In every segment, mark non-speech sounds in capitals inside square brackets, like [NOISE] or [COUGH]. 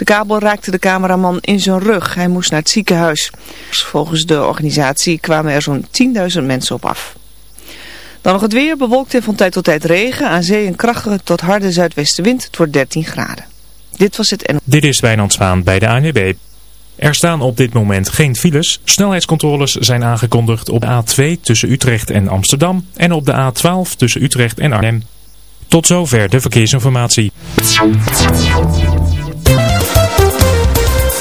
De kabel raakte de cameraman in zijn rug. Hij moest naar het ziekenhuis. Volgens de organisatie kwamen er zo'n 10.000 mensen op af. Dan nog het weer, bewolkt en van tijd tot tijd regen. Aan zee een krachtige tot harde zuidwestenwind. Het wordt 13 graden. Dit was het en... Dit is Wijnand Zwaan bij de ANWB. Er staan op dit moment geen files. Snelheidscontroles zijn aangekondigd op de A2 tussen Utrecht en Amsterdam en op de A12 tussen Utrecht en Arnhem. Tot zover de verkeersinformatie.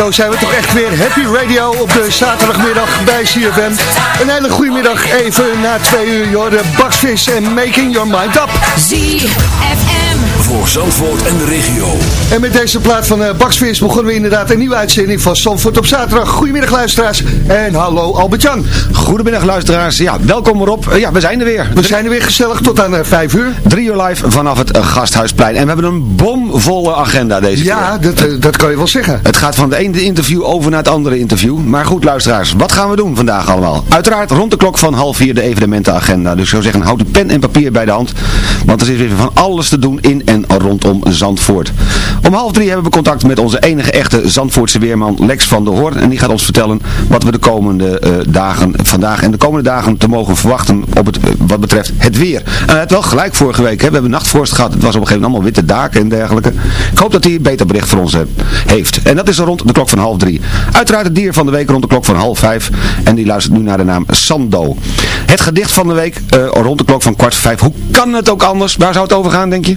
Zo zijn we toch echt weer Happy Radio op de zaterdagmiddag bij CFM. Een hele goede middag, even na twee uur, joh, de Bakvis en Making Your Mind Up. ZFM. Voor Zandvoort en de regio. En met deze plaat van uh, begonnen we inderdaad een nieuwe uitzending van Zandvoort op zaterdag. Goedemiddag luisteraars en hallo Albert-Jan. Goedemiddag luisteraars. Ja, welkom erop. Eh, ja, we zijn er weer. We zijn er weer gezellig tot aan uh, vijf uur. Drie uur live vanaf het uh, Gasthuisplein. En we hebben een bomvolle agenda deze Ja, keer. dat, uh, dat kan je wel zeggen. Het gaat van het ene interview over naar het andere interview. Maar goed luisteraars, wat gaan we doen vandaag allemaal? Uiteraard rond de klok van half vier de evenementenagenda. Dus ik zou zeggen, houd uw pen en papier bij de hand. Want er is weer van alles te doen in en rondom Zandvoort. Om half drie hebben we contact met onze enige echte Zandvoortse weerman Lex van der Hoorn. En die gaat ons vertellen wat we de komende eh, dagen, vandaag en de komende dagen te mogen verwachten op het, eh, wat betreft het weer. En het wel gelijk vorige week. Hè. We hebben nachtvorst gehad. Het was op een gegeven moment allemaal witte daken en dergelijke. Ik hoop dat hij een beter bericht voor ons eh, heeft. En dat is rond de klok van half drie. Uiteraard het dier van de week rond de klok van half vijf. En die luistert nu naar de naam Sando. Het gedicht van de week rond de klok van kwart voor vijf. Hoe kan het ook anders? Waar zou het over gaan, denk je?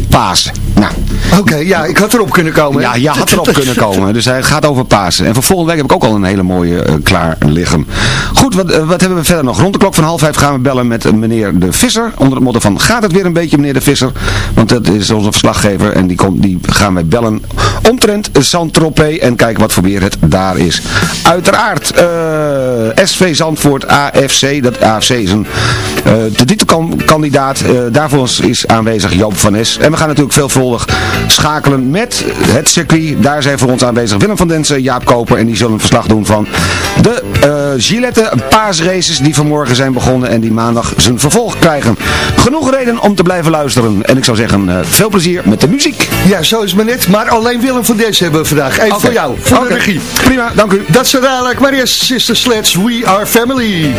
Pasen. Nou, Oké, ja, ik had erop kunnen komen. hè? ja, je had erop kunnen komen. Dus hij gaat over Pasen. En voor volgende week heb ik ook al een hele mooie eh, klaar liggen. Goed, wat, eh, wat hebben we verder nog? Rond de klok van half vijf gaan we bellen met eh, meneer De Visser. Onder het motto van, gaat het weer een beetje meneer De Visser? Want dat is onze verslaggever. En die, komt, die gaan wij bellen omtrent Saint-Tropez. En kijken wat voor weer het daar is. Uiteraard, SV Zandvoort AFC. Dat AFC is een de titelkandidaat. Daarvoor is aanwezig Joop van Es. En we gaan natuurlijk veelvuldig schakelen met het circuit. Daar zijn voor ons aanwezig Willem van Densen, Jaap Koper. En die zullen een verslag doen van de eh Gillette paasraces die vanmorgen zijn begonnen. En die maandag zijn vervolg krijgen. Genoeg reden om te blijven luisteren. En ik zou zeggen, eh, veel plezier met de muziek. Ja, zo is het maar net. Maar alleen Willem van Des hebben we vandaag. Even voor jou, voor Oké. de regie. Prima, dank u. Dat is zo dadelijk. Maar eerst Sister Sledge, We Are Family.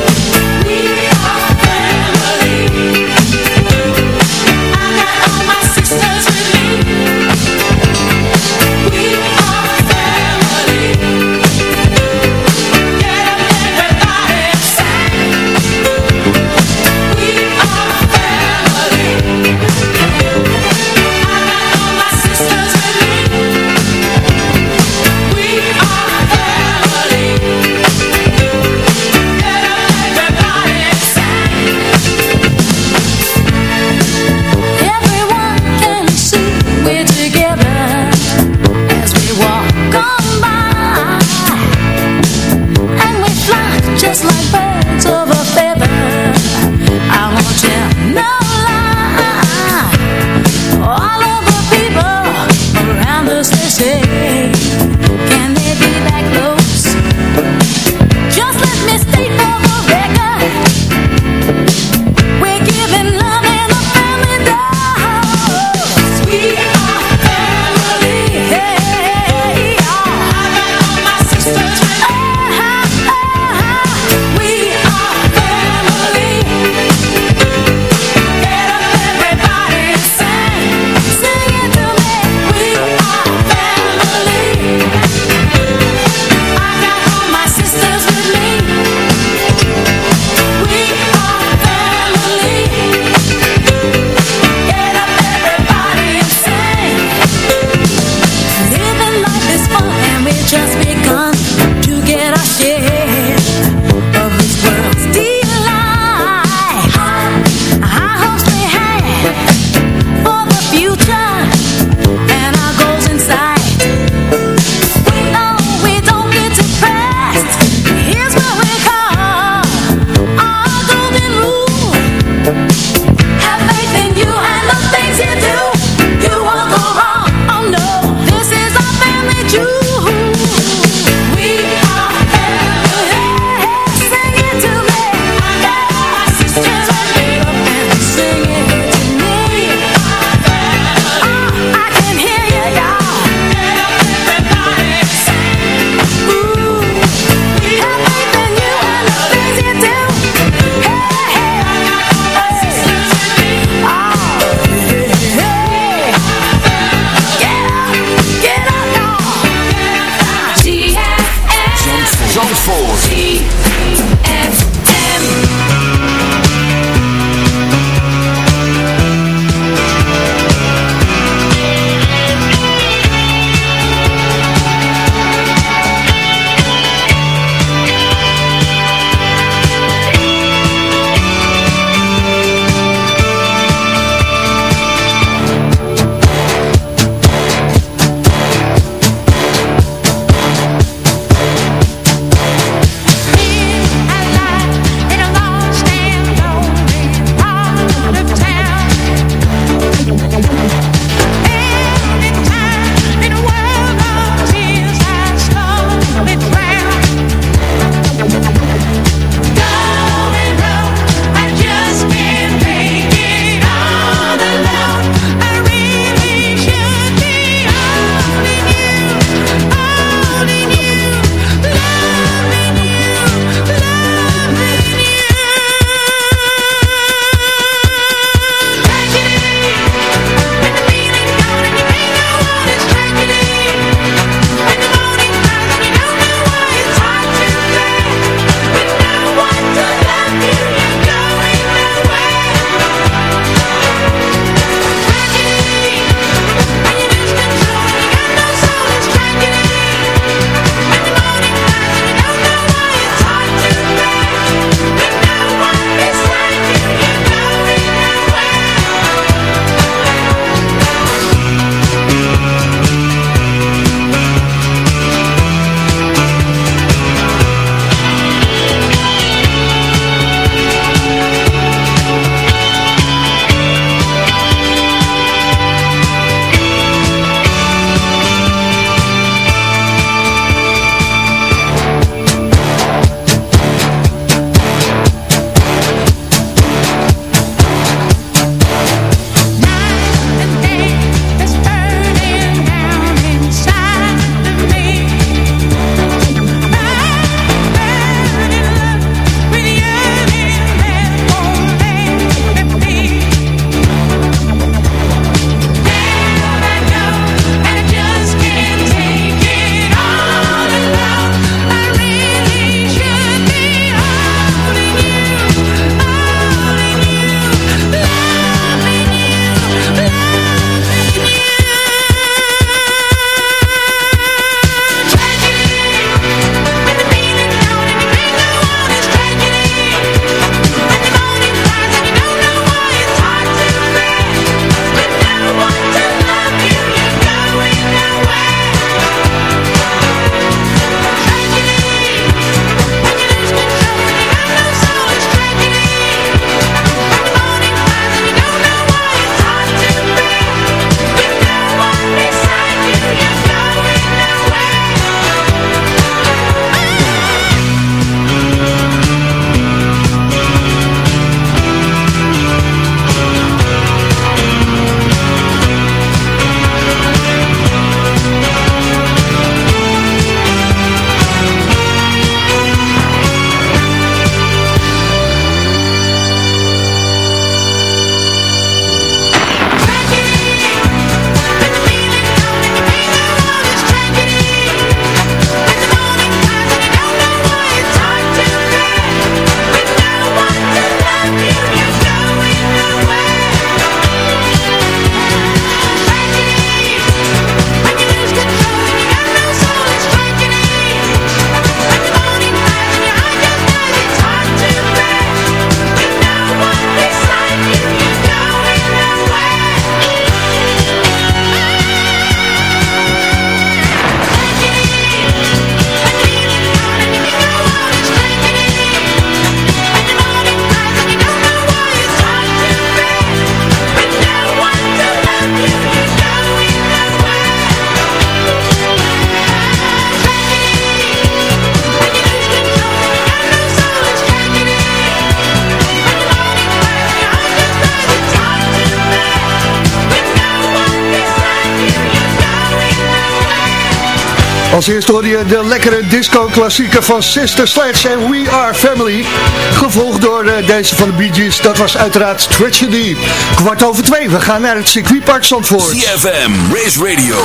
Als eerste hoor je de lekkere disco-klassieker van Sister Sledge en We Are Family. Gevolgd door eh, deze van de Bee Gees. Dat was uiteraard Tragedy. Kwart over twee, we gaan naar het circuitpark Zandvoort. CFM, Race Radio,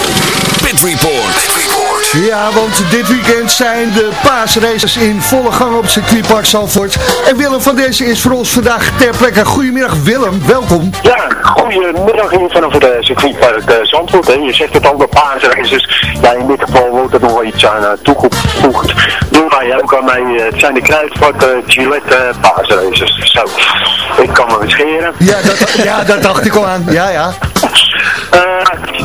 Pit. Pit Report. Ja, want dit weekend zijn de paasraces in volle gang op het circuitpark Zandvoort. En Willem van deze is voor ons vandaag ter plekke. Goedemiddag Willem, welkom. Ja, goedemiddag hier vanaf het uh, circuitpark uh, Zandvoort. Hè. Je zegt het al, de paasraces. Ja, in dit geval wordt er nog wel iets aan uh, toegevoegd. Doen wij ook aan mij. Het zijn de Kruidvat uh, Gillette paasraces. Zo, ik kan me weer scheren. Ja, dat, ja, dat dacht ik al aan. Ja, ja.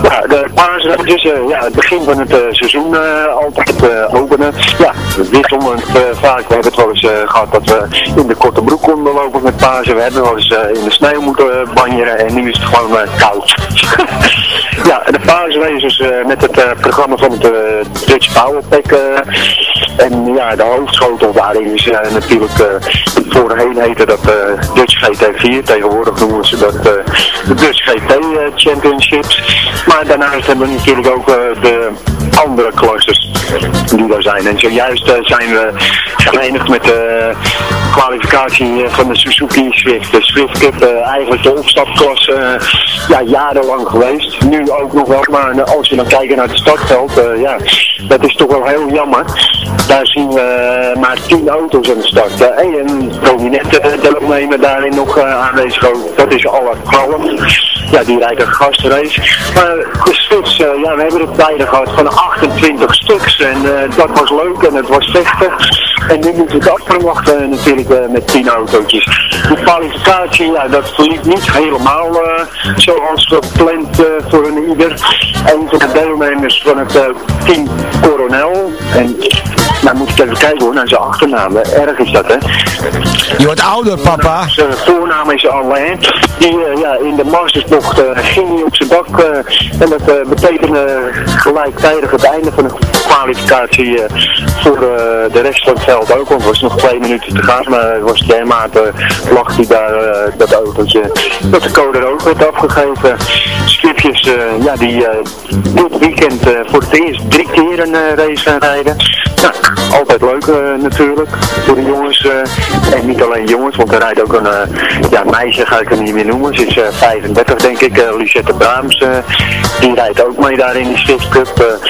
Ja, de paasraces, ja, het begin van het seizoen altijd openen. Ja, wisselend vaak. We hebben het wel eens gehad dat we in de korte broek konden lopen met Pasen. We hebben wel eens in de sneeuw moeten banjeren en nu is het gewoon koud. [LAUGHS] ja, de paasraces met het programma van het Dutch Powerpack. en ja, de hoofdschotel daarin is natuurlijk, voorheen heette dat Dutch GT4. Tegenwoordig noemen ze dat de Dutch GT Championships. Maar daarnaast hebben we natuurlijk ook de andere klasses die daar zijn. En zojuist zijn we verenigd met de kwalificatie van de Suzuki Swift. De Swift Cup, eigenlijk de opstapklasse, ja, jarenlang geweest. Nu ook nog wel, maar als we dan kijken naar het startveld, ja, dat is toch wel heel jammer. Daar zien we maar tien auto's aan de start. en een prominente deelnemer daarin nog aanwezig. Dat is alle. Ja, die rijdt een gastrace. Maar de Swifts, ja, we hebben het beide gehad van 28 stuks. En dat was leuk en het was vechten. En nu moeten we het afverwachten natuurlijk met 10 autootjes. De kwalificatie, ja, dat verliep niet helemaal zoals gepland voor een ieder. Van de deelnemers van het team Coronel. En nou moet ik even kijken hoor, naar zijn achternaam. Erg is dat hè. Je wordt ouder papa. Zijn voornaam is Alain. Die ja, in de Mastersbocht ging hij op zijn dak. en dat betekende gelijktijdig het einde van de kwalificatie voor de rest van het veld ook. Want het was nog twee minuten te gaan. Maar was dermate lag hij daar dat autootje. Dat de code er ook werd afgegeven. Skipjes ja, die dit weekend voor het eerst drie keer een race gaan rijden. Altijd leuk natuurlijk voor de jongens. En niet alleen jongens, want er rijdt ook een ja, meisje, ga ik hem niet meer noemen. Ze is 35 denk ik, Lisette Braams. die rijdt ook mee daar in de Swift Cup.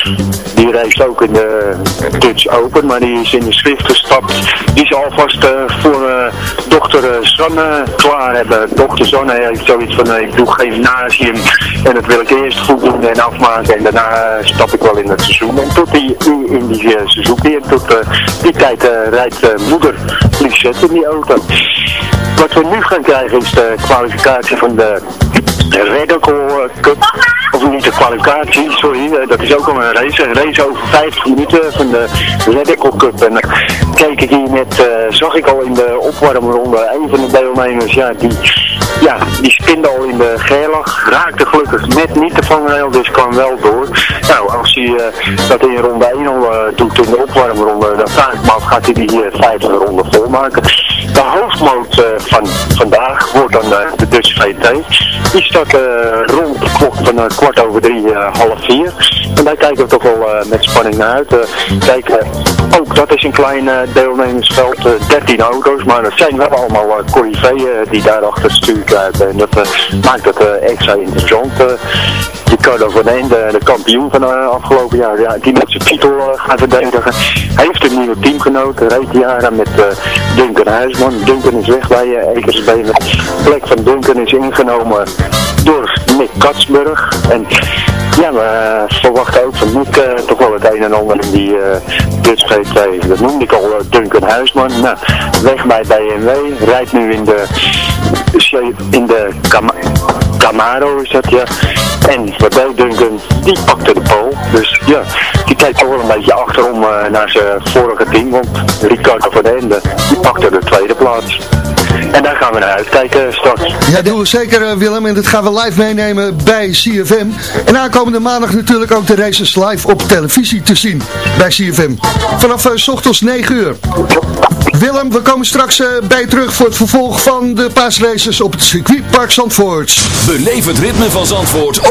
die race ook in de Dutch Open, maar die is in de Swift gestapt. Die zal alvast voor dochter Sanne klaar hebben. Dochter Sanne heeft zoiets van, ik doe gymnasium en dat wil ik eerst goed doen en afmaken. En daarna stap ik wel in het seizoen. En tot die, in die seizoen en tot uh, die tijd rijdt moeder Lisette in die auto. Wat we nu gaan krijgen is de kwalificatie van de Radical Cup. Of niet de kwalificatie, sorry, dat is ook al een race. Een race over 50 minuten van de Radical Cup. En keek ik hier net, zag ik al in de opwarmronde, een van de deelnemers, ja, die, ja, die spinde al in de geerlag. Raakte gelukkig net niet de vangrail, dus kwam wel door. Nou, als hij dat in ronde 1 al doet in de opwarmronde, dan vraag ik me af, gaat hij die 50 ronden volmaken. De hoofdmoot van vandaag wordt dan de Dutch VT. Die start rond de klok van kwart over drie, half vier. En daar kijken we toch wel met spanning naar uit. kijk, ook dat is een klein deelnemersveld, 13 auto's, maar dat zijn wel allemaal uh, die daar achter. En dat maakt het extra interessant. Ricardo van Een, de, kampioen van uh, afgelopen jaar, ja, die met zijn titel uh, gaat verdedigen. Hij heeft een nieuwe teamgenoot, jaren met uh, Duncan Huisman. Duncan is weg bij uh, Ekersbeen. De plek van Duncan is ingenomen door Nick Katsburg. En ja, we verwachten ook van Nick toch wel het een en ander in die Dutch GT. Dat noemde ik al Duncan Huisman. Nou, weg bij BMW, rijdt nu in de, in de Cam Camaro is dat, ja. En wat deed Duncan? Die pakte de pol. Dus ja, die kijkt toch wel een beetje achterom uh, naar zijn vorige team. Want Ricardo van den Ende, die pakte de tweede plaats. En daar gaan we naar uitkijken straks. Ja, doen we zeker eh, Willem. En dat gaan we live meenemen bij CFM. En aankomende maandag natuurlijk ook de races live op televisie te zien bij CFM. Vanaf eh, s ochtends 9 uur. Willem, we komen straks eh, bij je terug voor het vervolg van de paasraces op het circuitpark Zandvoort. Beleef het ritme van Zandvoort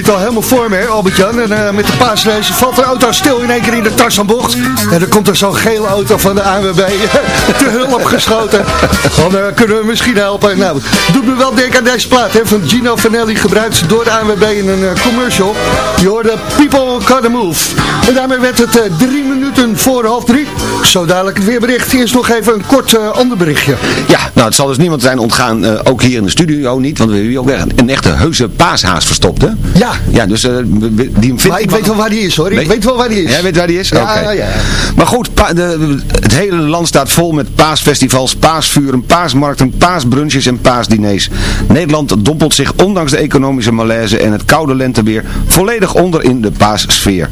Al helemaal voor me, Albert-Jan. En eh, met de paasrace valt de auto stil in één keer in de Tarzanbocht. En dan komt er zo'n gele auto van de ANWB te [LAUGHS] hulp geschoten. Dan eh, kunnen we misschien helpen. Nou, doet me wel denken aan deze plaat hè, van Gino Vanelli, gebruikt door de ANWB in een eh, commercial. Je hoorde People Gotta Move. En daarmee werd het drie minuten voor half drie. Zo dadelijk het weerbericht. Eerst nog even een kort eh, ander berichtje. Ja, nou het zal dus niemand zijn ontgaan, eh, ook hier in de studio niet, want we hebben hier ook echt een echte heuse paashaas verstopt, hè? Ja. Ja, dus we- die Maar ik weet wel waar die is hoor. Ik Weet- wel waar die is. Jij weet waar die is? Ja, ja, ja. Maar goed, de, het hele land staat vol met paasfestivals, paasvuren, paasmarkten, paasbrunches en paasdiners. Nederland dompelt zich ondanks de economische malaise en het koude lenteweer volledig onder in de paassfeer.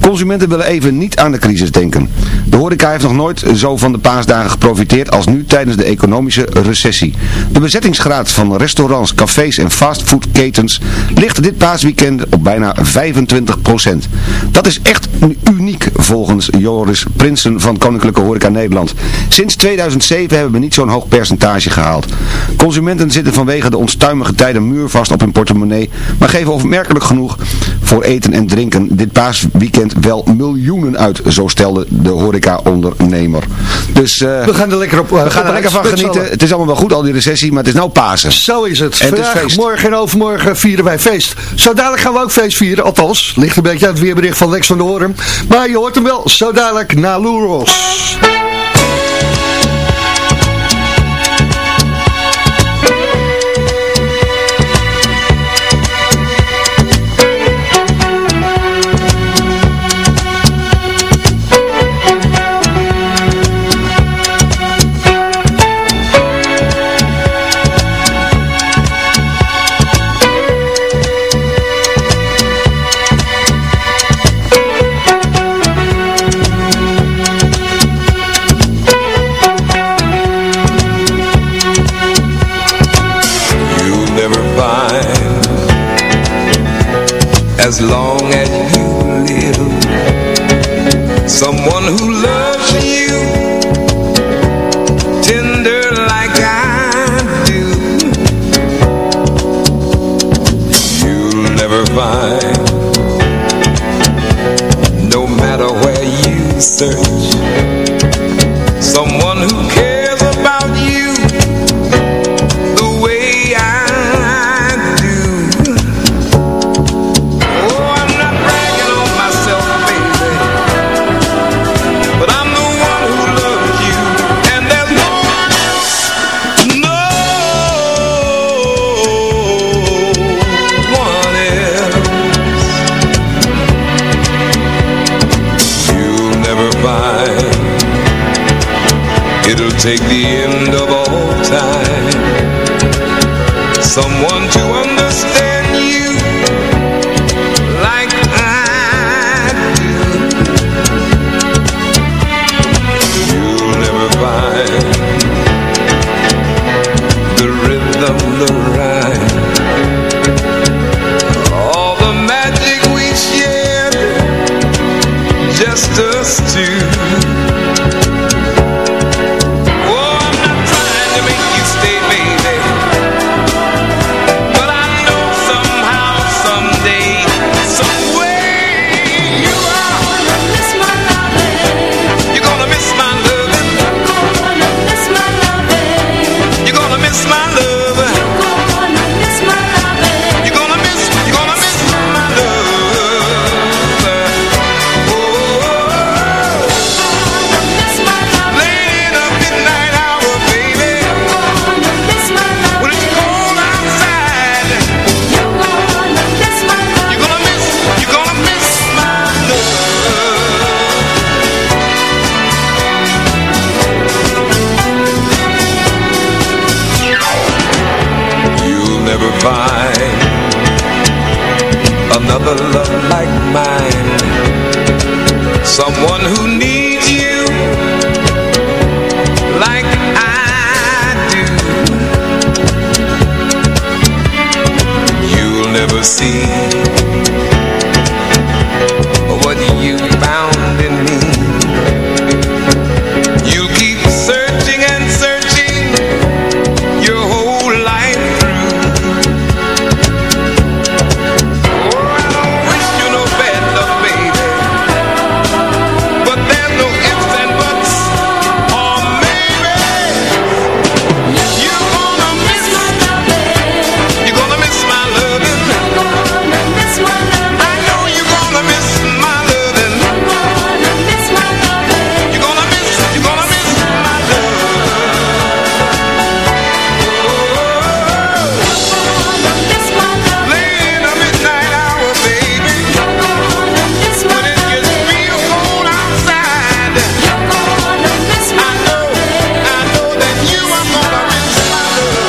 Consumenten willen even niet aan de crisis denken. De horeca heeft nog nooit zo van de paasdagen geprofiteerd als nu tijdens de economische recessie. De bezettingsgraad van restaurants, cafés en fastfoodketens ligt dit paasweekend op bijna 25%. Dat is echt uniek volgens Joris Prinsen van Koninklijke Horeca Nederland. Sinds 2007 hebben we niet zo'n hoog percentage gehaald. Consumenten zitten vanwege de onstuimige tijden muurvast op hun portemonnee, maar geven opmerkelijk genoeg voor eten en drinken dit paasweekend wel miljoenen uit, zo stelde de horeca-ondernemer. Dus eh, We gaan er lekker op. we gaan er lekker van genieten. Het is allemaal wel goed, al die recessie, maar het is nou Pasen. Zo is het. En het is Vandaag, morgen en overmorgen vieren wij feest. Zo dadelijk gaan we ook feest vieren. Althans, ligt een beetje uit het weerbericht van Lex van de Hoorn. Maar je hoort hem wel. Zo dadelijk na Loeros.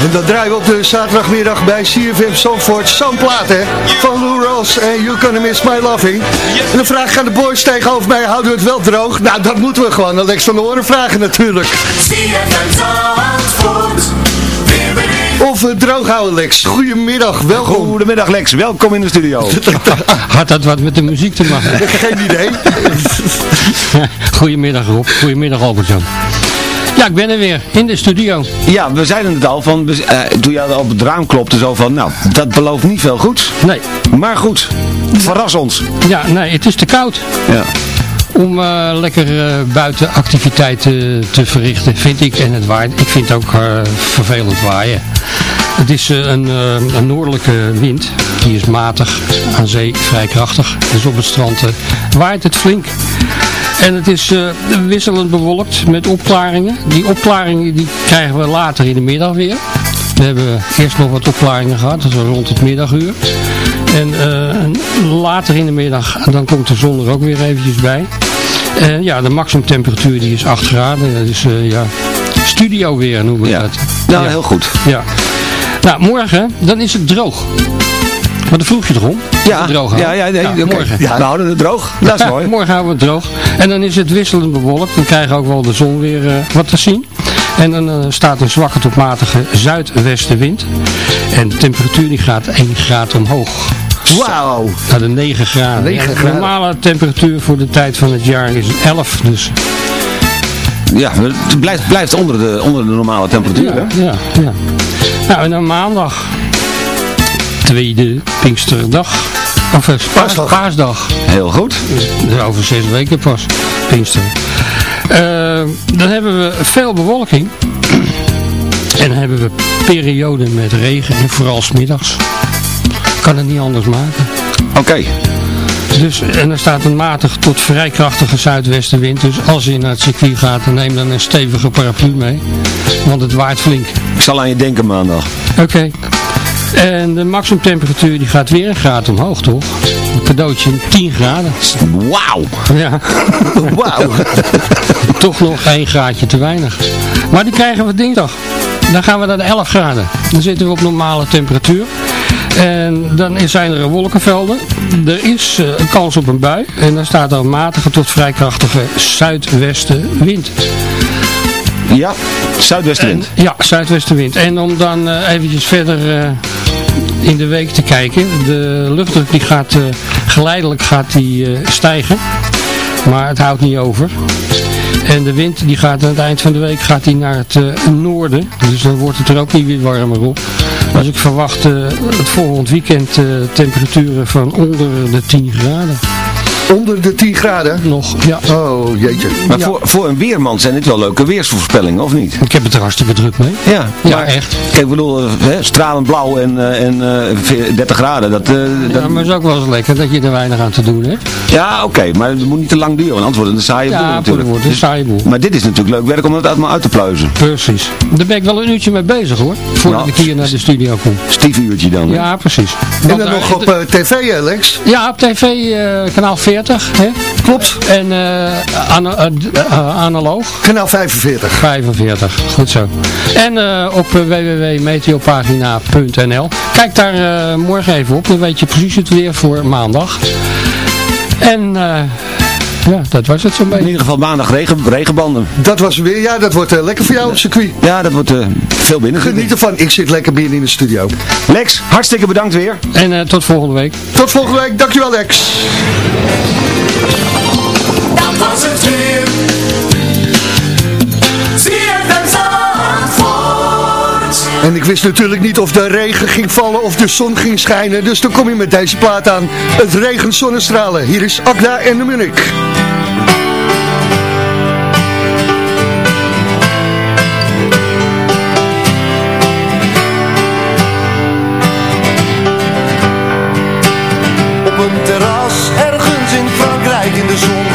En dan draaien we op de zaterdagmiddag bij CFM Zandvoort zo'n plaat hè, van Lou Ross en You Gonna Miss My Loving. En dan vraag ik aan de boys tegenover mij, houden we het wel droog? Nou, dat moeten we gewoon Alex van de Horen vragen natuurlijk. CFM Zandvoort. Of we het droog houden Lex. Goedemiddag, welkom. Goedemiddag Lex, welkom in de studio. [LAUGHS] Had dat wat met de muziek te maken? [LAUGHS] Geen idee. [LAUGHS] Goedemiddag Rob, goedemiddag Albert-Jan. Ja, ik ben er weer, in de studio. Ja, we zeiden het al, van, eh, toen je op het raam klopte, zo van, nou, dat belooft niet veel goeds. Nee. Maar goed, verras ons. Ja, nee, het is te koud Ja. om eh, lekker eh, buiten activiteiten te verrichten, vind ik. En het waait, ik vind het ook vervelend waaien. Het is een, een noordelijke wind, die is matig, aan zee vrij krachtig. Dus op het strand waait het flink. En het is eh, wisselend bewolkt met opklaringen. Die opklaringen die krijgen we later in de middag weer. We hebben eerst nog wat opklaringen gehad, dat was rond het middaguur. En eh, later in de middag, dan komt de zon er ook weer eventjes bij. En ja, de maximumtemperatuur die is 8 graden. Dat is eh, ja, studio weer noemen we Ja. dat. Nou, heel goed. Ja. Nou, morgen, dan is het droog. Maar dan vroeg je toch om? Ja, droog ja, ja, nee, oké. morgen. Ja, we houden het droog. [LAUGHS] Dat is mooi. Morgen houden we het droog. En dan is het wisselend bewolkt. Dan krijgen we ook wel de zon weer eh, wat te zien. En dan eh, staat een zwakke tot matige zuidwestenwind. En de temperatuur die gaat 1 graad omhoog. Wauw. Naar de 9 graden. 9 Ja, de graden. normale temperatuur voor de tijd van het jaar is 11. Dus Ja, het blijft, blijft onder, de, onder de normale temperatuur. hè? ja, ja, ja. Nou, en dan maandag. Tweede Pinksterdag. Of eh, paas- Paasdag. paasdag. Heel goed. Dus over zes weken pas, Pinksteren. Eh, dan hebben we veel bewolking. En dan hebben we perioden met regen en vooral smiddags. Kan het niet anders maken. Oké. Dus, en er staat een matig tot vrij krachtige zuidwestenwind. Dus als je naar het circuit gaat, dan neem dan een stevige paraplu mee. Want het waait flink. Ik zal aan je denken maandag. Oké. En de maximumtemperatuur die gaat weer een graad omhoog, toch? Een cadeautje 10 graden. Wauw. Ja. [LAUGHS] Wauw. [LAUGHS] Toch nog één graadje te weinig. Maar die krijgen we dinsdag. Dan gaan we naar de 11 graden. Dan zitten we op normale temperatuur. En dan zijn er wolkenvelden. Er is eh, een kans op een bui. En dan staat er een matige tot vrij krachtige zuidwestenwind. Ja, zuidwestenwind. Ja, zuidwestenwind. En om dan eh, eventjes verder eh, in de week te kijken. De luchtdruk die gaat eh, geleidelijk gaat die, eh, stijgen. Maar het houdt niet over. En de wind die gaat aan het eind van de week gaat die naar het eh, noorden. Dus dan wordt het er ook niet weer warmer op. Dus ik verwacht het volgend weekend temperaturen van onder de 10 graden. Onder de 10 graden? Nog, ja. Oh, jeetje. Maar Ja. voor, voor een weerman zijn dit wel leuke weersvoorspellingen, of niet? Ik heb het er hartstikke druk mee. Ja, Ja, maar, echt. Kijk, ik bedoel, eh, hè, stralend blauw en, eh, en eh, 30 graden, dat... eh, dat Ja, maar het is ook wel eens lekker dat je er weinig aan te doen hebt. Ja, oké, maar het moet niet te lang duren, want anders wordt het een saaie boel Ja, natuurlijk. de wordt een Dus- saaie boel. Maar dit is natuurlijk leuk werk om het allemaal uit te pluizen. Precies. Daar ben ik wel een uurtje mee bezig hoor. Voordat Nou, ik hier naar de studio kom. Stiefuurtje dan. hè? Ja, precies. En dan nog op tv, Alex. Ja, op tv eh, kanaal 40. Hè? Klopt. En ana- eh, analoog Kanaal 45. 45. Goed zo. En op www.meteopagina.nl Kijk daar morgen even op. Dan weet je precies het weer voor maandag. En ja, dat was het zo'n In beetje. ieder geval maandag regen, regenbanden. Dat was weer, ja, dat wordt eh, lekker voor jou op circuit. Ja, dat wordt eh, veel binnen. Geniet ervan, ik zit lekker binnen in de studio. Lex, hartstikke bedankt weer. En eh, tot volgende week. Tot volgende week, dankjewel Lex. En ik wist natuurlijk niet of de regen ging vallen of de zon ging schijnen. Dus dan kom je met deze plaat aan. Het regent zonnestralen. Hier is Agda en de Munich. Op een terras ergens in Frankrijk in de zon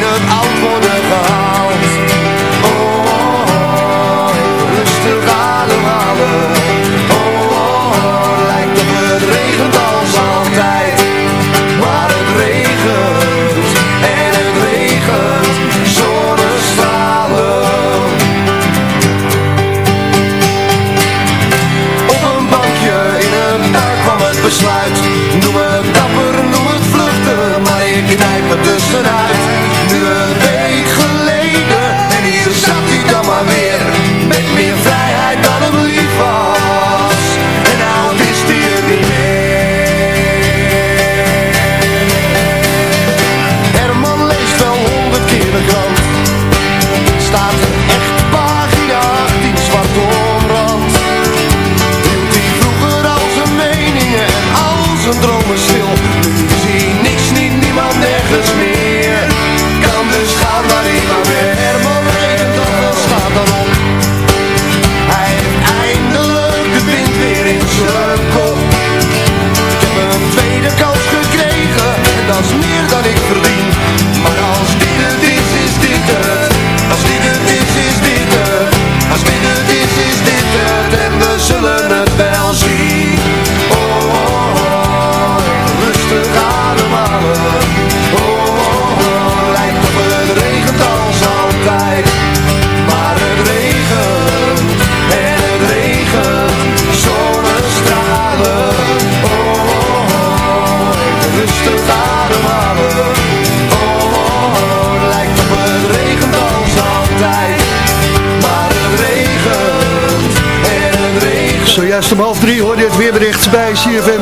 Om half drie hoorde je het weerbericht bij CFM.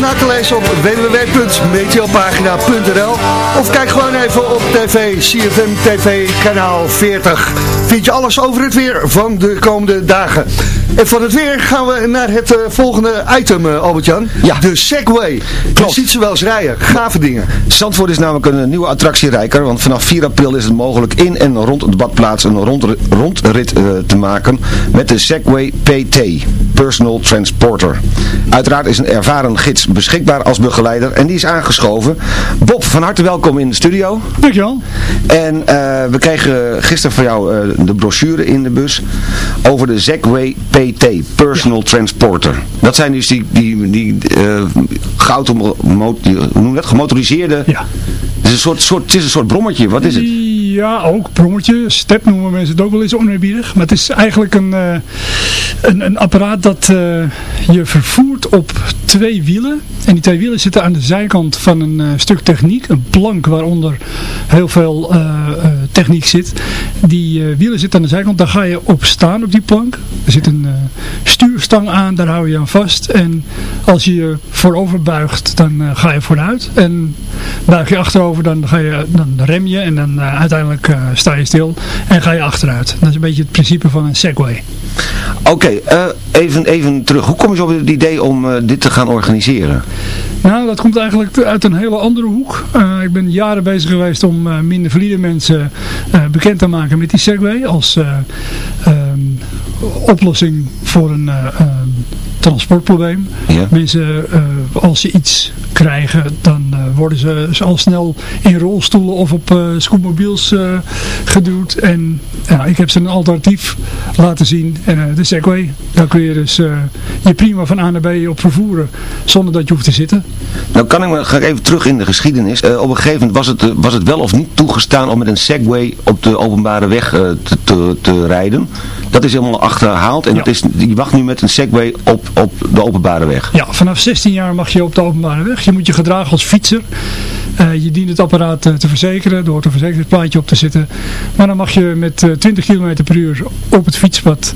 Na te lezen op www.meteopagina.nl Of kijk gewoon even op tv, CFM TV kanaal 40. Vind je alles over het weer van de komende dagen. En van het weer gaan we naar het eh, volgende item, eh, Albert-Jan. Ja. De Segway. Je ziet ze wel eens rijden. Gave dingen. Zandvoort is namelijk een nieuwe attractierijker, want vanaf 4 april is het mogelijk in en rond de badplaats een rondri- rondrit eh, te maken met de Segway PT, Personal Transporter. Uiteraard is een ervaren gids beschikbaar als begeleider en die is aangeschoven. Bob, van harte welkom in de studio. Dankjewel. En eh, we kregen gisteren van jou eh, de brochure in de bus over de Segway PT, Personal Transporter. Dat zijn dus die, die, die die- hoe noem dat? gemotoriseerde... Ja. Het is, een soort, soort, het is een soort brommetje, wat is het? Ja, ook brommetje. Step noemen mensen het ook wel eens oneerbiedig. Maar het is eigenlijk een, eh, een, een apparaat dat eh, je vervoert op twee wielen. En die twee wielen zitten aan de zijkant van een eh, stuk techniek. Een plank waaronder heel veel techniek zit. Die eh, wielen zitten aan de zijkant. Daar ga je op staan op die plank. Er zit een eh, stuurstang aan. Daar hou je aan vast. En als je je voorover buigt, dan eh, ga je vooruit. En buig je achterover, dan, ga je, dan rem je. En dan uiteindelijk sta je stil. En ga je achteruit. Dat is een beetje het principe van een Segway. Oké, even, even terug. Hoe kom je op het idee om dit te gaan organiseren? Nou, dat komt eigenlijk uit een hele andere hoek. Ik ben jaren bezig geweest om minder valide mensen bekend te maken met die Segway. Als eh, ehm, oplossing voor een eh, ehm, transportprobleem. Ja. Mensen, eh, als ze iets krijgen, dan eh, worden ze al snel in rolstoelen of op eh scootmobiels eh, geduwd. En ja, ik heb ze een alternatief laten zien. En, eh, de Segway, daar kun je dus je prima van A naar B op vervoeren. Zonder dat je hoeft te zitten. Nou kan ik me, ga ik even terug in de geschiedenis. Op een gegeven moment was het, was het wel of niet toegestaan om met een Segway op de openbare weg te, te, te rijden. Dat is helemaal achterhaald en Ja. dat is, je mag nu met een Segway op, op de openbare weg. Ja, vanaf 16 jaar mag je op de openbare weg. Je moet je gedragen als fietser. Eh, je dient het apparaat eh, te verzekeren door een verzekeringsplaatje op te zetten. Maar dan mag je met eh, 20 km per uur op het fietspad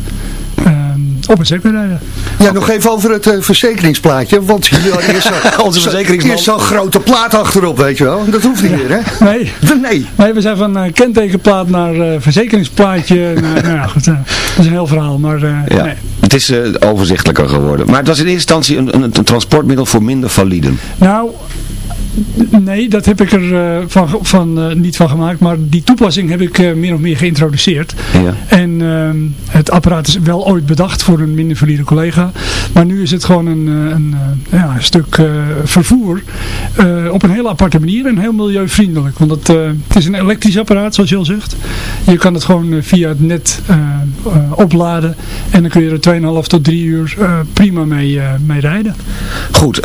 ehm, op een Segway rijden. Ja, nog even over het eh, verzekeringsplaatje. Want eerst [LAUGHS] zo- Onze verzekeringsman. zo'n grote plaat achterop, weet je wel. Dat hoeft niet meer, hè? Nee, Nee. nee we zijn van eh, kentekenplaat naar eh, verzekeringsplaatje. [LAUGHS] nou, nou ja, goed, eh, dat is een heel verhaal. Maar eh, Ja. nee. Het is eh, overzichtelijker geworden. Maar het was in eerste instantie een, een, een transportmiddel voor minder validen. Nou, nee, dat heb ik er eh, van, van, eh, niet van gemaakt. Maar die toepassing heb ik eh, meer of meer geïntroduceerd. Ja. En ehm, het apparaat is wel ooit bedacht voor een minder valide collega. Maar nu is het gewoon een, een, ja, stuk vervoer op een hele aparte manier en heel milieuvriendelijk. Want het, het is een elektrisch apparaat, zoals je al zegt. Je kan het gewoon via het net opladen. En dan kun je er 2,5 tot 3 uur prima mee, mee rijden. Goed,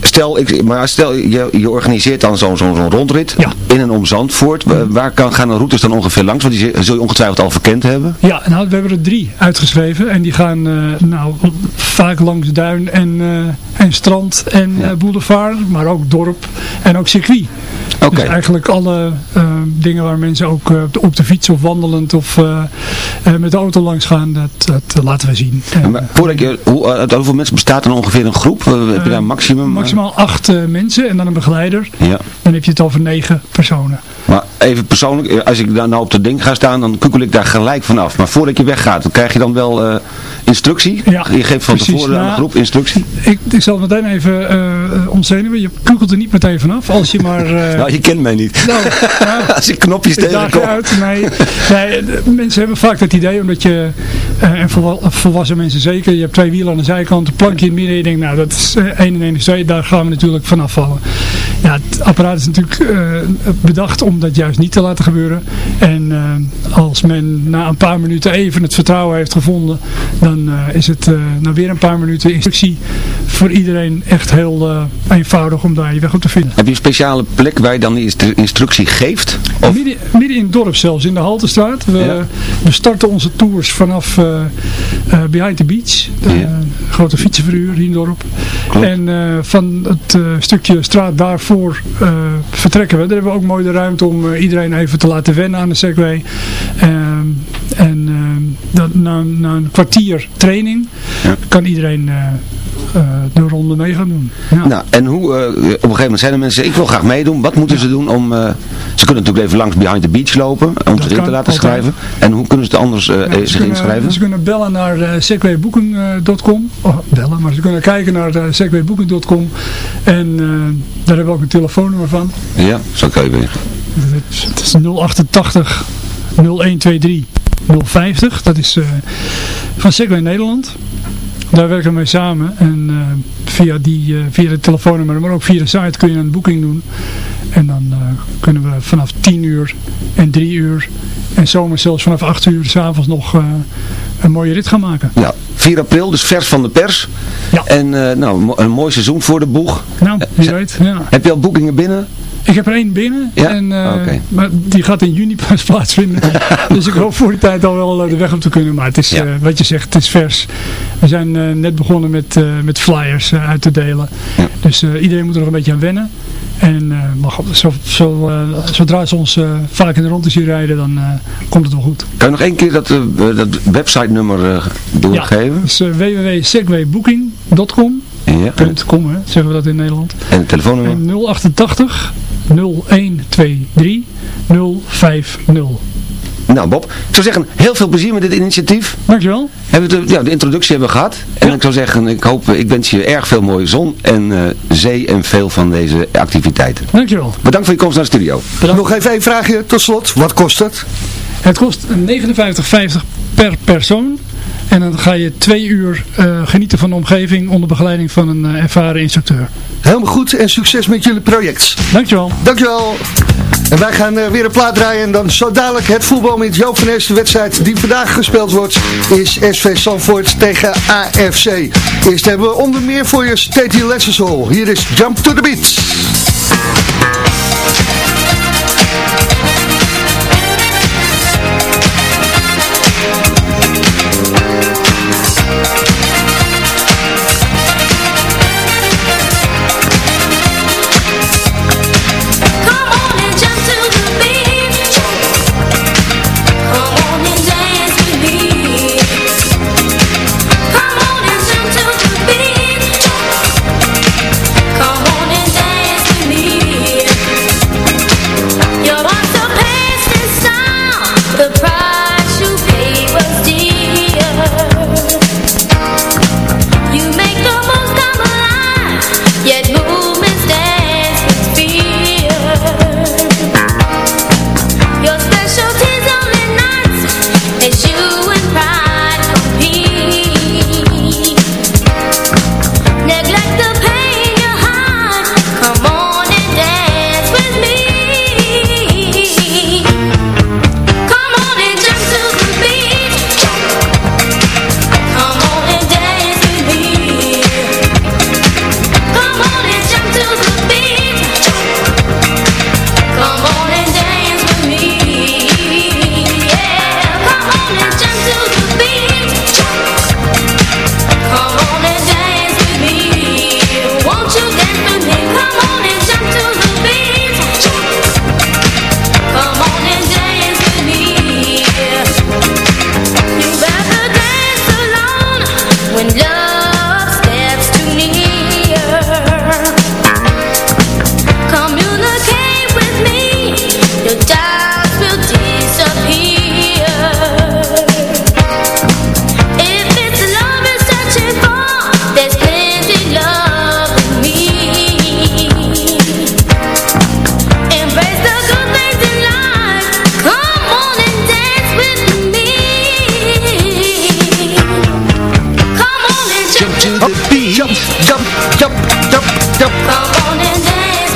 stel, ik, maar stel je, je organiseert dan zo'n rondrit Ja. in en om Zandvoort. Wa- Waar kan, gaan de routes dan ongeveer langs? Want die zul je ongetwijfeld al verkend hebben. Ja, nou, we hebben er drie uitgeschreven. En die gaan eh, nou, vaak langs duin en, eh, en strand en eh, boulevard. Maar ook dorp en ook circuit. Oké. Dus eigenlijk alle dingen waar mensen ook op de- fiets of wandelend of met de auto langs gaan. Dat, dat laten we zien. En, Maar voordat je, hoe, uit hoeveel mensen bestaat dan ongeveer een groep? Heb je daar een maximum? maximaal acht mensen en dan een begeleider. Ja. Dan heb je het over negen personen. Maar even persoonlijk, eh, als ik daar nou op de ding ga staan, dan kukkel ik daar gelijk vanaf. Maar voordat je weggaat, dan krijg je dan wel eh, instructie? Ja, je geeft van precies. tevoren aan de Nou, groep instructie? Ik, ik zal het meteen even eh eh, ontzenuwen. Je kukelt er niet meteen vanaf. Als je maar... [LAUGHS] Nou, je kent mij niet. nou, [LAUGHS] nou, als ik knopjes tegenkom. uit. Nee, nee, mensen hebben vaak dat idee, omdat je, en volwa- volwassen mensen zeker, je hebt twee wielen aan de zijkant, een plankje in het midden, en je denkt, nou dat is eh, 1 en 1 is 2, daar gaan we natuurlijk vanaf vallen. Ja, het apparaat is natuurlijk eh, bedacht om dat juist niet te laten gebeuren. En eh, als men na een paar minuten even het vertrouwen heeft gevonden, dan eh, is het eh, na weer een paar minuten instructie voor iedereen echt heel eh, eenvoudig om daar je weg op te vinden. Heb je een speciale plek waar je dan die instru- instructie geeft? Of, Midden, midden in het dorp zelfs, in de Haltestraat. We, Ja. we starten onze tours vanaf eh, eh, Behind the Beach. Eh, grote fietsenverhuur hier in het dorp. Klopt. En eh, van het eh, stukje straat daarvoor eh, vertrekken we. Daar hebben we ook mooi de ruimte om eh, iedereen even te laten wennen aan de Segway. Ehm, en ehm, dat, na, na een kwartier training kan iedereen eh, eh, de ronde mee gaan doen. Ja. Nou, en hoe, eh, op een gegeven moment zijn er mensen, ik wil graag meedoen. Wat moeten ze doen om, eh, ze kunnen natuurlijk even langs Behind the Beach lopen, om zich in te laten schrijven. En hoe kunnen ze het anders eh, Ja, eh, ze zich kunnen- inschrijven? Ze kunnen bellen naar uh, segwayboeken.com. Oh, bellen, maar ze kunnen kijken naar uh, segwayboeken.com. En uh, daar hebben we ook een telefoonnummer van. Ja, zo kan je weer. Het is 088 0123 050. Dat is uh, van Segway Nederland. Daar werken we mee samen. En uh, via, die, uh, via het telefoonnummer, maar ook via de site kun je een boeking doen. En dan uh, kunnen we vanaf 10 uur en 3 uur en zomer zelfs vanaf 8 uur s'avonds nog een mooie rit gaan maken. Ja, 4 april, dus vers van de pers. Ja. En nou, een mooi seizoen voor de boeg. Nou, wie weet. Ja. Heb je al boekingen binnen? Ik heb er één binnen, ja? en, uh, okay. maar die gaat in juni [LAUGHS] pas plaatsvinden. [LAUGHS] dus ik hoop voor die tijd al wel uh, de weg op te kunnen. Maar het is, ja. uh, wat je zegt, het is vers. We zijn uh, net begonnen met, met flyers uit te delen. Ja. Dus iedereen moet er nog een beetje aan wennen. En maar zo, zo, zodra ze ons vaak in de rondte zien rijden, dan komt het wel goed. Kan je nog één keer dat, dat website nummer doorgeven? Ja, dus www.segwayboeking.com ja. .com, hè, zeggen we dat in Nederland. En het telefoonnummer? En 088 0123 050. Nou Bob, ik zou zeggen, heel veel plezier met dit initiatief. Dankjewel. Hebben we de, ja, de introductie hebben we gehad. En ja. ik zou zeggen, ik hoop, ik wens je erg veel mooie zon en uh, zee en veel van deze activiteiten. Dankjewel. Bedankt voor je komst naar de studio. Bedankt. Nog even een vraagje tot slot. Wat kost het? Het kost 59,50 per persoon. En dan ga je twee uur uh, genieten van de omgeving onder begeleiding van een uh, ervaren instructeur. Helemaal goed en succes met jullie project. Dankjewel. Dankjewel. En wij gaan uh, weer een plaat draaien en dan zo dadelijk het voetbal met Joop van Nes. De wedstrijd die vandaag gespeeld wordt is SV Sanford tegen AFC. Eerst hebben we onder meer voor je Stady Lessensol. Hier is Jump to the Beat.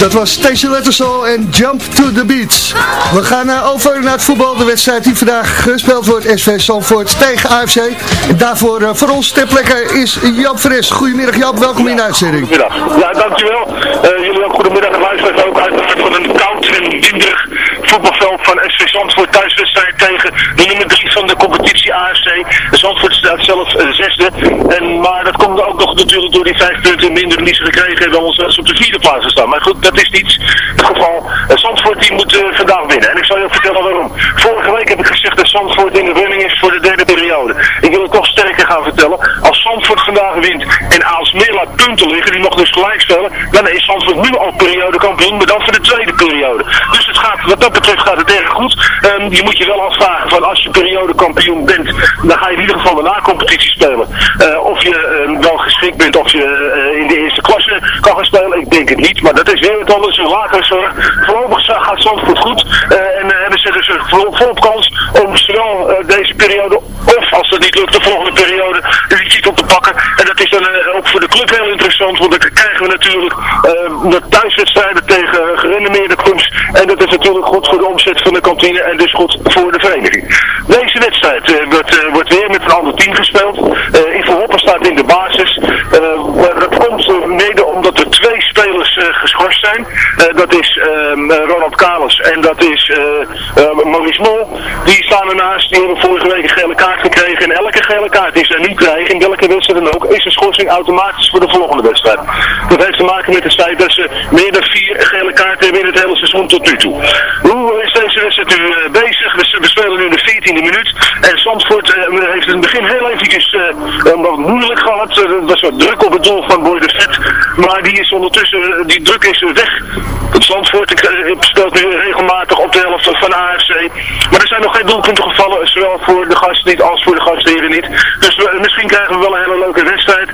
Dat was Stacey Lettersol en Jump to the Beat. We gaan uh, over naar het voetbal. De wedstrijd die vandaag gespeeld wordt. SV Zandvoort tegen AFC. Daarvoor uh, voor ons ter plekke is Jap Fris. Goedemiddag Jap, welkom in de uitzending. Goedemiddag. Ja, dankjewel. Uh, jullie ook goedemiddag en luisteraars ook uiteraard van een koud en winderig voetbalveld van SV Zandvoort. Thuiswedstrijd tegen de nummer 3 van de competitie AFC. Zandvoort staat zelf zesde. En, maar dat komt ook nog natuurlijk door die vijf punten minder die ze gekregen hebben. Dan ons op de vierde plaats staan. Maar goed, dat is niets. Het geval, Zandvoort die moet uh, vandaag winnen. En ik zal je ook vertellen waarom. Vorige week heb ik gezegd dat Zandvoort in de running is voor de derde periode. Vertellen. Als Zandvoort vandaag wint en Aalsmeer laat punten liggen, die nog dus gelijk spelen, dan is Zandvoort nu al periodekampioen, maar dan voor de tweede periode. Dus het gaat, wat dat betreft gaat het erg goed. Ehm, je moet je wel afvragen van als je periodekampioen bent, dan ga je in ieder geval de na-competitie spelen. Eh, of je ehm, wel geschikt bent, of je eh, in de eerste klasse kan gaan spelen, ik denk het niet. Maar dat is weer wat anders, een latere zorg. Voorlopig gaat Zandvoort goed en hebben ze dus vol, volop kans om zowel deze periode, of als dat niet lukt, de volgende periode, die titel te pakken. En dat is dan ook voor de club heel interessant, want dan krijgen we natuurlijk uh, thuiswedstrijden tegen gerenommeerde clubs. En dat is natuurlijk goed voor de omzet van de kantine en dus goed voor de vereniging. Deze wedstrijd uh, wordt, weer met een ander team gespeeld. Ivo Hopper staat in de basis. maar dat komt mede omdat er twee spelers geschorst zijn. dat is ehm, Ronald Kalis en dat is Maurice Mol. Die staan ernaast. Die hebben vorige week een gele kaart gekregen. En elke gele kaart die ze nu krijgen, in welke wedstrijd dan ook, is een schorsing automatisch voor de volgende wedstrijd. Dat heeft te maken met het feit dat ze meer dan vier gele kaarten hebben in het hele seizoen tot nu toe. Hoe is deze wedstrijd nu bezig? We, spelen nu de 14e minuut. En Zandvoort heeft in het begin heel eventjes wat moeilijk gehad. Er was wat druk op het doel van Boy de. Maar die is ondertussen, die druk is weg. Zandvoort speelt nu regelmatig op de helft van AFC. Maar er zijn nog geen doelpunten gevallen. Zowel voor de gasten niet als voor de gastheren niet. Dus misschien krijgen we wel een hele leuke wedstrijd.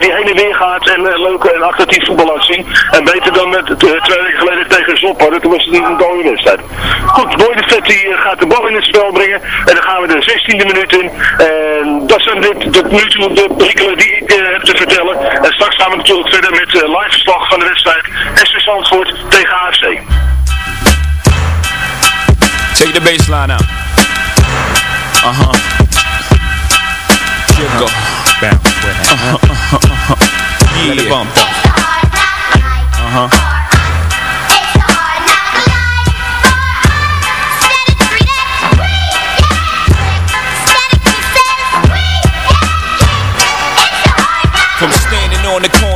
Die, die heen en weer gaat en leuke en actief voetbal laat zien. En beter dan met twee weken geleden tegen Zop hadden. Toen was het een dode wedstrijd. Goed, Boy de Vet die gaat de bal in het spel brengen. En dan gaan we de 16e minuut in. En dat zijn dit, tot nu de perikelen die ik uh, heb te vertellen. En straks gaan we natuurlijk verder met uh, live verslag van de wedstrijd. SV Zandvoort tegen AFC. Take the baseline out. Uh-huh. Here go. Bounce. Uh-huh, uh-huh, uh-huh. Yeah. Let it bump though. Uh-huh. From standing on the corners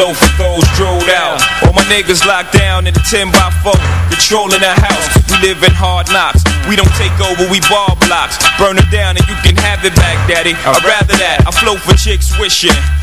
flow for those drilled out. All my niggas locked down in the 10 by 4, controlling the house. We live in hard knocks. We don't take over, we ball blocks. Burn it down and you can have it back, daddy. I'd rather that. I flow for chicks wishing.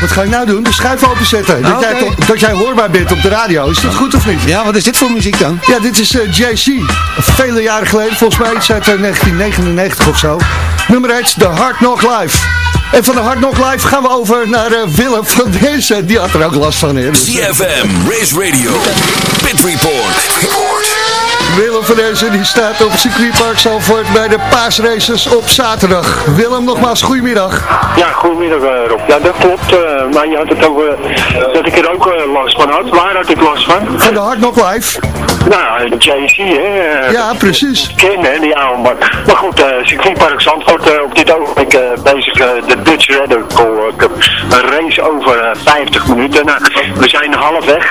Wat ga je nou doen? De schuif openzetten. Dat, Ah, jij, dat jij hoorbaar bent op de radio. Is dat goed of niet? Ja, wat is dit voor muziek dan? Ja, dit is eh, JC. Vele jaren geleden, volgens mij iets uit eh, 1999 of zo. Nummer 1, de Hard Knock Live. En van de Hard Knock Live gaan we over naar eh, Willem van deze. Die had er ook last van. Hè. CFM, Race Radio, Pit Report. Willem van deze die staat op het circuitpark Zalvoort bij de paasraces op zaterdag. Willem, nogmaals, goedemiddag. Ja, goedemiddag eh, Rob. Ja, dat klopt. eh, maar je had het over eh, dat ik er ook last van had. Waar had ik last van? Van de Hard Knock Live. Nou, de JC, hè. Ja, precies. Ken, hè, die oude man. Maar goed, eh circuitpark Zandvoort op dit ogenblik bezig, de Dutch Radical Cup. Een race over eh, 50 minuten. Nou, we zijn halfweg,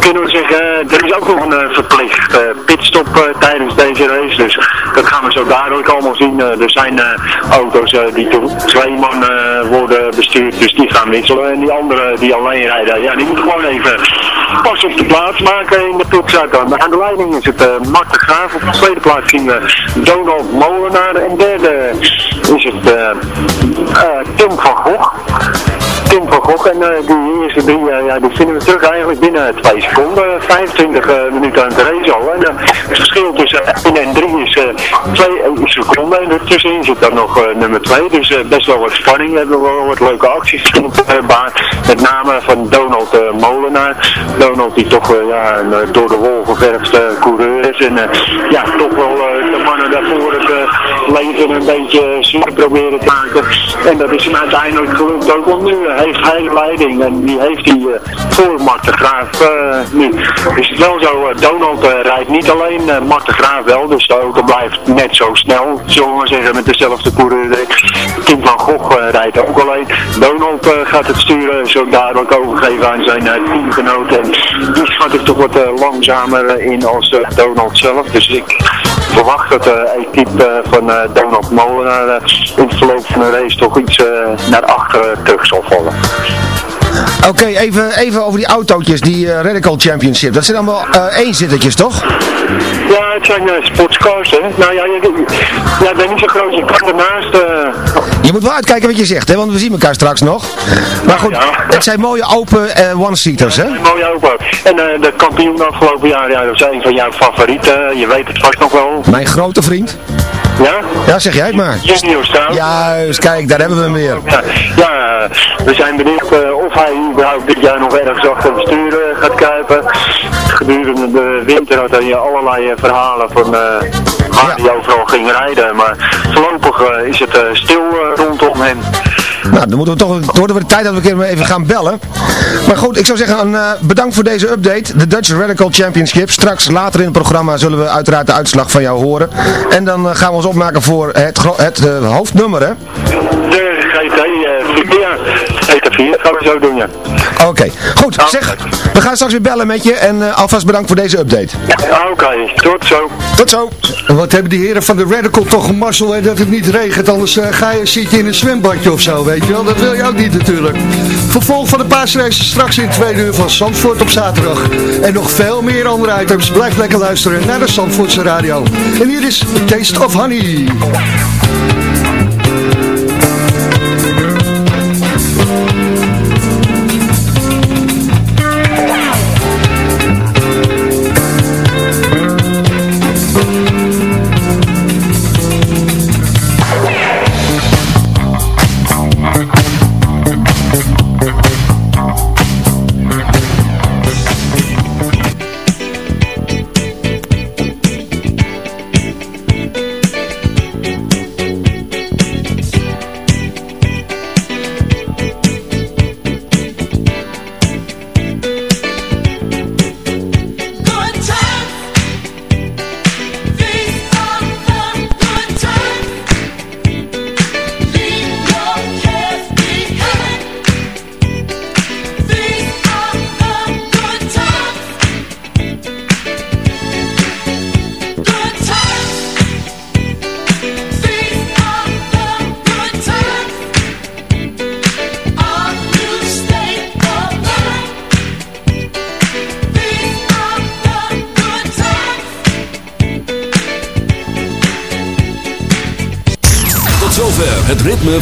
kunnen we zeggen. Er is ook nog een verplicht pitstop eh, tijdens deze race. Dus dat gaan we zo dadelijk allemaal zien. Eh, er zijn eh, auto's die door twee man worden bestuurd, dus die gaan wisselen. En die anderen die alleen rijden, ja, die moeten gewoon even pas op de plaats maken in de pitstraat dan. Aan de leiding is het uh, Graaf. Op de tweede plaats zien we Donald Molenaar. En derde is het Tim van Gogh. Van en eh, die eerste drie, eh, ja, die vinden we terug eigenlijk binnen 2 seconden. 25 eh, minuten aan het race al. Het verschil tussen 1 en 3 is 2 seconden. En ertussenin zit dan nog nummer 2. Dus best wel wat spanning. We hebben wel wat leuke acties op de baan. Met name van Donald Molenaar. Donald die toch ja, een door de wol geverfde coureur is. En ja, toch wel de mannen daarvoor het leven een beetje zuur proberen te maken. En dat is hem uiteindelijk gelukt ook. Want nu heeft leiding. En die heeft hij eh, voor Mart de Graaf eh, nu. Is het wel zo, eh, Donald rijdt niet alleen, Mart de Graaf wel. Dus de auto blijft net zo snel, zullen zeggen, met dezelfde coureur. Tim van Gogh rijdt ook alleen. Donald gaat het sturen zo dadelijk overgeven aan zijn uh, teamgenoot. En die schat ik toch wat langzamer in als Donald zelf. Dus ik verwacht dat de equipe eh, van eh, Donald Molenaar eh, in het verloop van de race toch iets eh, naar achteren terug zal vallen. Oké, even, even over die autootjes, die eh, Radical Championship. Dat zijn allemaal eh éénzittertjes, toch? Ja, het zijn eh, sportscars, hè. Nou ja, je, ja, ik ben niet zo groot, je kan ernaast... Je moet wel uitkijken wat je zegt, hè, want we zien elkaar straks nog. Maar goed, het zijn mooie open one-seaters, hè? Mooi open. En de kampioen afgelopen jaar, ja, dat is een van jouw favorieten. Je weet het vast nog wel. Mijn grote vriend. Ja? Ja, zeg jij het maar. Junior. Juist, kijk, daar hebben we hem weer. Ja, ja we zijn benieuwd eh, of hij überhaupt dit jaar nog ergens achter het stuur eh, gaat kruipen. Gedurende de winter had hij allerlei eh, verhalen van waar hij overal ging rijden. Maar voorlopig is het stil rondom hem. [LAUGHS] Nou, dan moeten we toch, het worden we de tijd dat we een keer even gaan bellen. Maar goed, ik zou zeggen, een, eh, bedankt voor deze update. De Dutch Radical Championship. Straks later in het programma zullen we uiteraard de uitslag van jou horen. En dan eh, gaan we ons opmaken voor het, het eh, hoofdnummer, hè? De GT uh, 4, ja. GT 4 gaan we zo doen, ja. Oké, goed. Zeg, we gaan straks weer bellen met je. En eh, alvast bedankt voor deze update. Oké, tot zo. Tot zo. Wat hebben die heren van de Radical toch een mazzel hè, dat het niet regent. Anders eh, ga je, zit je in een zwembadje of zo, weet je wel. Dat wil je ook niet natuurlijk. Vervolg van de paasrace straks in twee uur van Zandvoort op zaterdag. En nog veel meer andere items. Blijf lekker luisteren naar de Zandvoortse radio. En hier is Taste of Honey.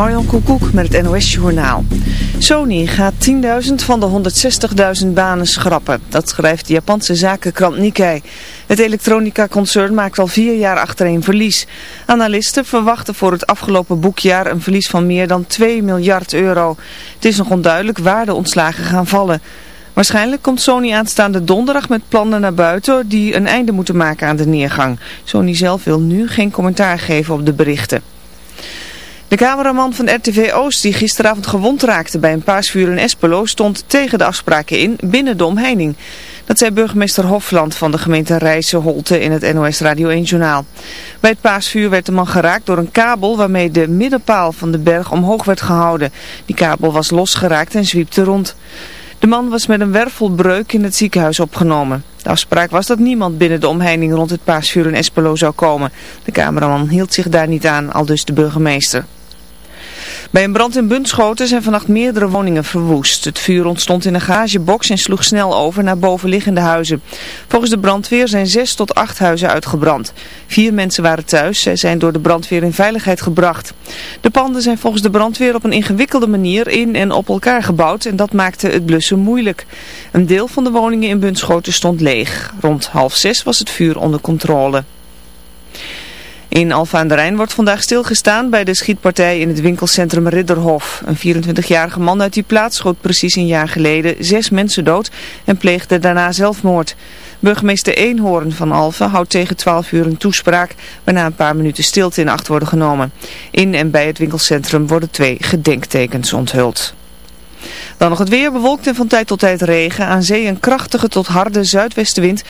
Marion Koekoek met het NOS Journaal. Sony gaat 10.000 van de 160.000 banen schrappen. Dat schrijft de Japanse zakenkrant Nikkei. Het elektronica-concern maakt al vier jaar achtereen verlies. Analisten verwachten voor het afgelopen boekjaar een verlies van meer dan 2 miljard euro. Het is nog onduidelijk waar de ontslagen gaan vallen. Waarschijnlijk komt Sony aanstaande donderdag met plannen naar buiten die een einde moeten maken aan de neergang. Sony zelf wil nu geen commentaar geven op de berichten. De cameraman van RTV Oost die gisteravond gewond raakte bij een paasvuur in Espelo stond tegen de afspraken in binnen de omheining. Dat zei burgemeester Hofland van de gemeente Rijssen-Holte in het NOS Radio 1 journaal. Bij het paasvuur werd de man geraakt door een kabel waarmee de middenpaal van de berg omhoog werd gehouden. Die kabel was losgeraakt en zwiepte rond. De man was met een wervelbreuk in het ziekenhuis opgenomen. De afspraak was dat niemand binnen de omheining rond het paasvuur in Espelo zou komen. De cameraman hield zich daar niet aan, al dus de burgemeester. Bij een brand in Bunschoten zijn vannacht meerdere woningen verwoest. Het vuur ontstond in een garagebox en sloeg snel over naar bovenliggende huizen. Volgens de brandweer zijn zes tot acht huizen uitgebrand. Vier mensen waren thuis. Zij zijn door de brandweer in veiligheid gebracht. De panden zijn volgens de brandweer op een ingewikkelde manier in en op elkaar gebouwd en dat maakte het blussen moeilijk. Een deel van de woningen in Bunschoten stond leeg. Rond half zes was het vuur onder controle. In Alfa aan de Rijn wordt vandaag stilgestaan bij de schietpartij in het winkelcentrum Ridderhof. Een 24-jarige man uit die plaats schoot precies een jaar geleden zes mensen dood en pleegde daarna zelfmoord. Burgemeester Eenhoorn van Alfa houdt tegen 12 uur een toespraak waarna een paar minuten stilte in acht worden genomen. In en bij het winkelcentrum worden twee gedenktekens onthuld. Dan nog het weer bewolkt en van tijd tot tijd regen. Aan zee een krachtige tot harde zuidwestenwind.